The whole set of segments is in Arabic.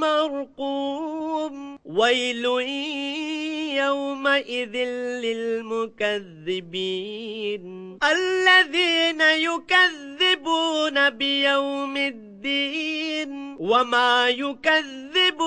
مرقوم. ويل يومئذ للمكذبين. الذين يكذبون بيوم الدين. وما يكذب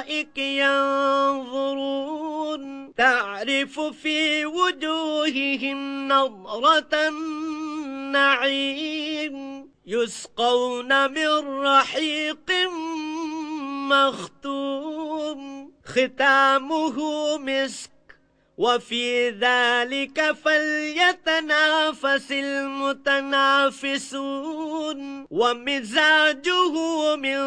الأرائك ينظرون. تعرف في وجوههم نظرة النعيم. يسقون من رحيق مختوم. ختامه مسك وفي ذلك فليتنافس المتنافسون ومزاجه من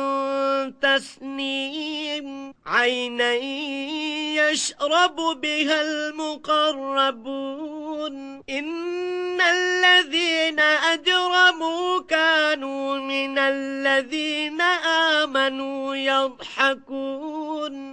تسنيم عينا يشرب بها المقربون إن الذين أجرموا كانوا من الذين آمنوا يضحكون